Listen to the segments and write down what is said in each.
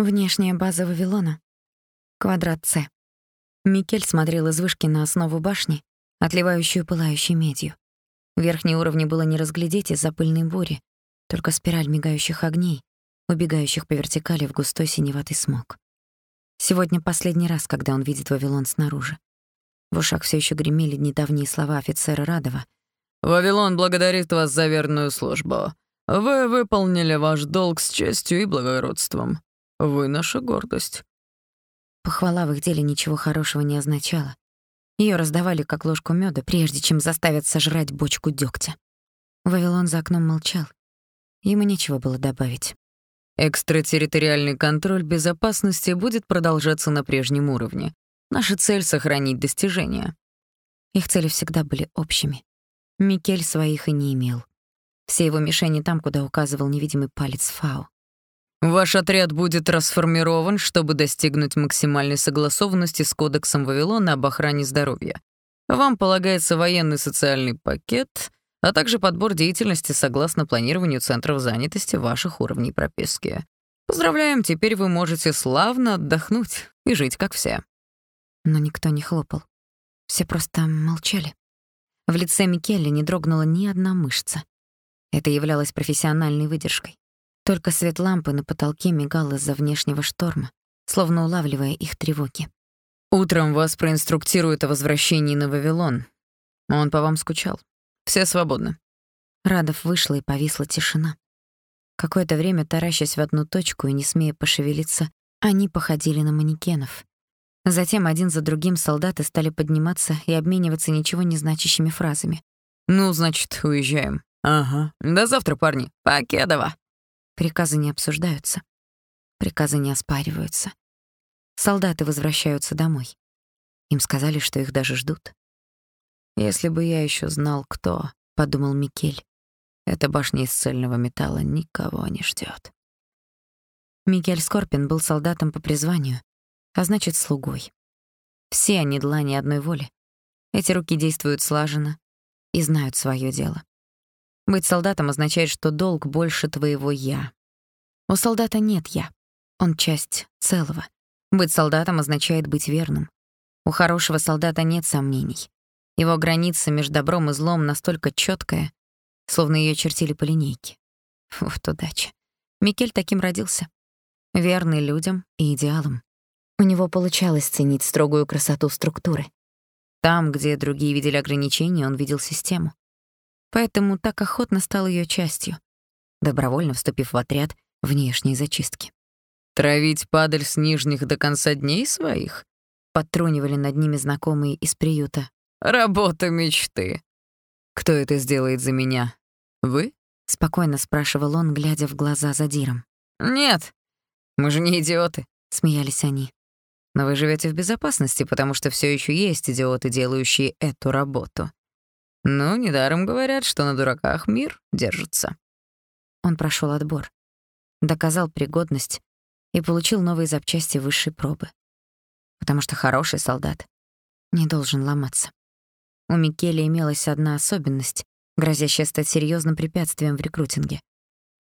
Внешняя база Вавилона. Квадрат С. Микель смотрел из вышки на основу башни, отливающую пылающей медью. Верхние уровни было не разглядеть из-за пыльной бури, только спираль мигающих огней, убегающих по вертикали в густой синеватый смог. Сегодня последний раз, когда он видит Вавилон снаружи. В ушах все еще гремели недавние слова офицера Радова. «Вавилон благодарит вас за верную службу. Вы выполнили ваш долг с честью и благородством. Вы наша гордость». Похвала в их деле ничего хорошего не означала. Ее раздавали как ложку меда, прежде чем заставят сожрать бочку дегтя. Вавилон за окном молчал. Ему нечего было добавить. Экстратерриториальный контроль безопасности будет продолжаться на прежнем уровне. Наша цель — сохранить достижения. Их цели всегда были общими. Микель своих и не имел. Все его мишени там, куда указывал невидимый палец Фау. Ваш отряд будет расформирован, чтобы достигнуть максимальной согласованности с Кодексом Вавилона об охране здоровья. Вам полагается военный социальный пакет, а также подбор деятельности согласно планированию центров занятости ваших уровней прописки. Поздравляем, теперь вы можете славно отдохнуть и жить как все. Но никто не хлопал. Все просто молчали. В лице Микелли не дрогнула ни одна мышца. Это являлось профессиональной выдержкой. Только свет лампы на потолке мигал из-за внешнего шторма, словно улавливая их тревоги. «Утром вас проинструктируют о возвращении на Вавилон. Он по вам скучал. Все свободны». Радов вышла, и повисла тишина. Какое-то время, таращась в одну точку и не смея пошевелиться, они походили на манекенов. Затем один за другим солдаты стали подниматься и обмениваться ничего не значащими фразами. «Ну, значит, уезжаем». «Ага. До завтра, парни. Покедова». Приказы не обсуждаются. Приказы не оспариваются. Солдаты возвращаются домой. Им сказали, что их даже ждут. «Если бы я еще знал, кто», — подумал Микель. «Эта башня из цельного металла никого не ждет. Микель Скорпин был солдатом по призванию, а значит, слугой. Все они длани одной воли. Эти руки действуют слаженно и знают свое дело. Быть солдатом означает, что долг больше твоего «я». У солдата нет «я». Он часть целого. Быть солдатом означает быть верным. У хорошего солдата нет сомнений. Его граница между добром и злом настолько четкая, словно ее чертили по линейке. Вот удача. Микель таким родился. Верный людям и идеалам. У него получалось ценить строгую красоту структуры. Там, где другие видели ограничения, он видел систему поэтому так охотно стал ее частью, добровольно вступив в отряд внешней зачистки. «Травить падаль с нижних до конца дней своих?» — подтрунивали над ними знакомые из приюта. «Работа мечты. Кто это сделает за меня? Вы?» — спокойно спрашивал он, глядя в глаза Задиром. «Нет, мы же не идиоты», — смеялись они. «Но вы живете в безопасности, потому что все еще есть идиоты, делающие эту работу. Ну, недаром говорят, что на дураках мир держится. Он прошел отбор, доказал пригодность и получил новые запчасти высшей пробы. Потому что хороший солдат не должен ломаться. У Микеле имелась одна особенность, грозящая стать серьезным препятствием в рекрутинге.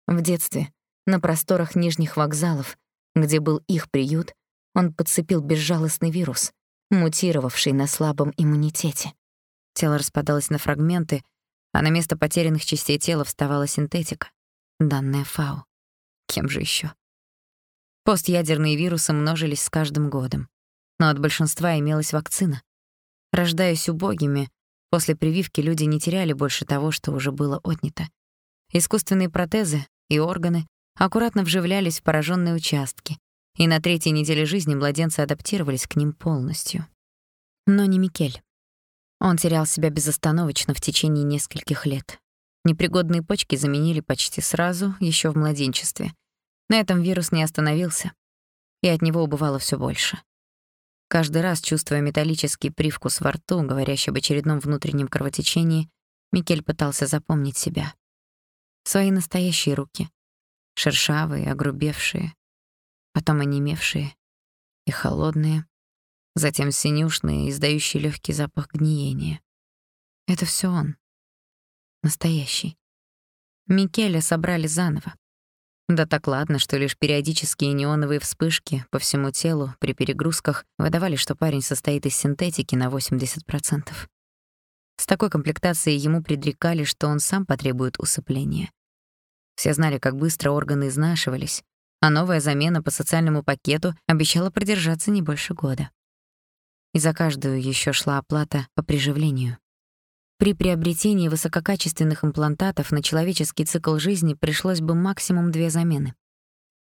В детстве, на просторах нижних вокзалов, где был их приют, он подцепил безжалостный вирус, мутировавший на слабом иммунитете. Тело распадалось на фрагменты, а на место потерянных частей тела вставала синтетика, данная ФАО. Кем же еще? Постъядерные вирусы множились с каждым годом, но от большинства имелась вакцина. Рождаясь убогими, после прививки люди не теряли больше того, что уже было отнято. Искусственные протезы и органы аккуратно вживлялись в пораженные участки, и на третьей неделе жизни младенцы адаптировались к ним полностью. Но не Микель. Он терял себя безостановочно в течение нескольких лет. Непригодные почки заменили почти сразу, еще в младенчестве. На этом вирус не остановился, и от него убывало все больше. Каждый раз, чувствуя металлический привкус во рту, говорящий об очередном внутреннем кровотечении, Микель пытался запомнить себя. Свои настоящие руки. Шершавые, огрубевшие, потом онемевшие и холодные, затем синюшный, издающий легкий запах гниения. Это все он. Настоящий. Микеля собрали заново. Да так ладно, что лишь периодические неоновые вспышки по всему телу при перегрузках выдавали, что парень состоит из синтетики на 80%. С такой комплектацией ему предрекали, что он сам потребует усыпления. Все знали, как быстро органы изнашивались, а новая замена по социальному пакету обещала продержаться не больше года. И за каждую еще шла оплата по приживлению. При приобретении высококачественных имплантатов на человеческий цикл жизни пришлось бы максимум две замены.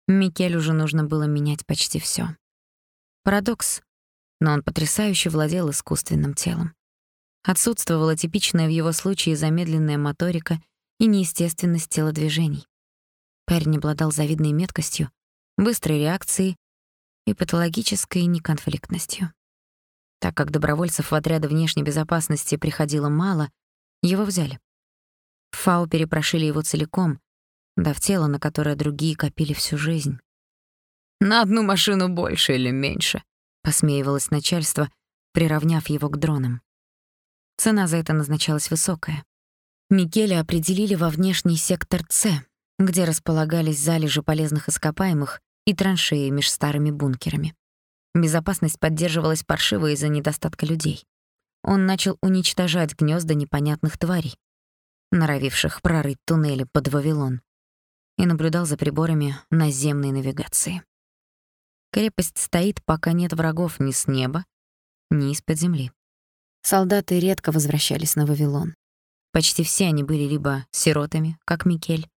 Микель уже нужно было менять почти всё. Парадокс, но он потрясающе владел искусственным телом. Отсутствовала типичная в его случае замедленная моторика и неестественность телодвижений. Парень обладал завидной меткостью, быстрой реакцией и патологической неконфликтностью. Так как добровольцев в отряды внешней безопасности приходило мало, его взяли. ФАУ перепрошили его целиком, дав тело, на которое другие копили всю жизнь. «На одну машину больше или меньше», — посмеивалось начальство, приравняв его к дронам. Цена за это назначалась высокая. Микеля определили во внешний сектор С, где располагались залежи полезных ископаемых и траншеи меж старыми бункерами. Безопасность поддерживалась паршиво из-за недостатка людей. Он начал уничтожать гнезда непонятных тварей, норовивших прорыть туннели под Вавилон, и наблюдал за приборами наземной навигации. Крепость стоит, пока нет врагов ни с неба, ни из-под земли. Солдаты редко возвращались на Вавилон. Почти все они были либо сиротами, как Микель,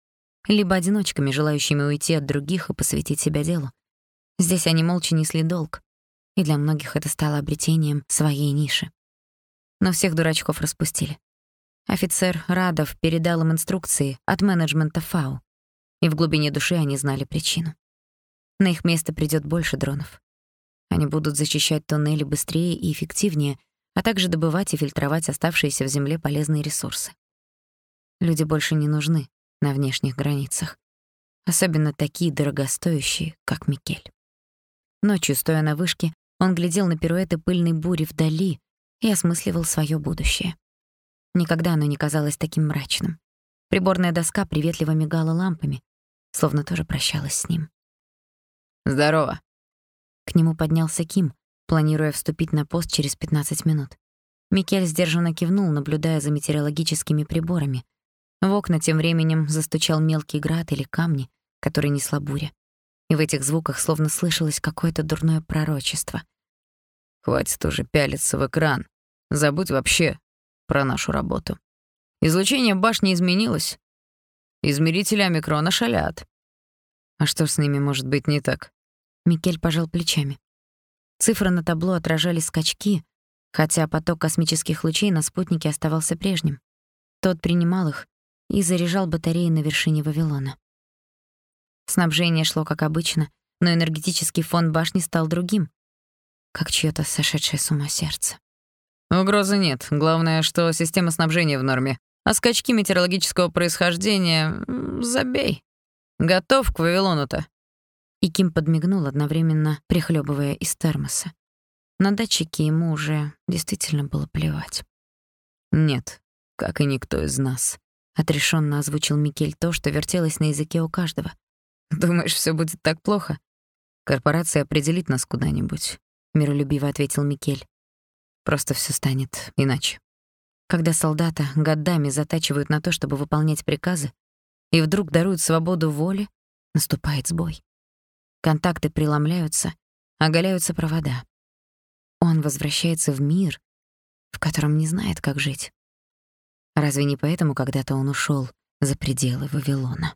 либо одиночками, желающими уйти от других и посвятить себя делу. Здесь они молча несли долг, и для многих это стало обретением своей ниши. Но всех дурачков распустили. Офицер Радов передал им инструкции от менеджмента ФАУ, и в глубине души они знали причину. На их место придёт больше дронов. Они будут защищать туннели быстрее и эффективнее, а также добывать и фильтровать оставшиеся в земле полезные ресурсы. Люди больше не нужны на внешних границах, особенно такие дорогостоящие, как Микель. Ночью, стоя на вышке, он глядел на пируэты пыльной бури вдали и осмысливал своё будущее. Никогда оно не казалось таким мрачным. Приборная доска приветливо мигала лампами, словно тоже прощалась с ним. «Здорово!» К нему поднялся Ким, планируя вступить на пост через 15 минут. Микель сдержанно кивнул, наблюдая за метеорологическими приборами. В окна тем временем застучал мелкий град или камни, которые несла буря и в этих звуках словно слышалось какое-то дурное пророчество. «Хватит уже пялиться в экран. Забудь вообще про нашу работу. Излучение башни изменилось. Измерители омикрона шалят». «А что с ними может быть не так?» Микель пожал плечами. Цифры на табло отражали скачки, хотя поток космических лучей на спутнике оставался прежним. Тот принимал их и заряжал батареи на вершине Вавилона. Снабжение шло как обычно, но энергетический фон башни стал другим, как чьё-то сошедшее с ума сердце. Угрозы нет. Главное, что система снабжения в норме. А скачки метеорологического происхождения — забей. Готов к Вавилону-то. И Ким подмигнул, одновременно прихлебывая из термоса. На датчики ему уже действительно было плевать. «Нет, как и никто из нас», — отрешенно озвучил Микель то, что вертелось на языке у каждого. Думаешь, все будет так плохо? Корпорация определит нас куда-нибудь, миролюбиво ответил Микель. Просто все станет иначе. Когда солдата годами затачивают на то, чтобы выполнять приказы, и вдруг даруют свободу воли, наступает сбой. Контакты преломляются, оголяются провода. Он возвращается в мир, в котором не знает, как жить. Разве не поэтому когда-то он ушел за пределы Вавилона?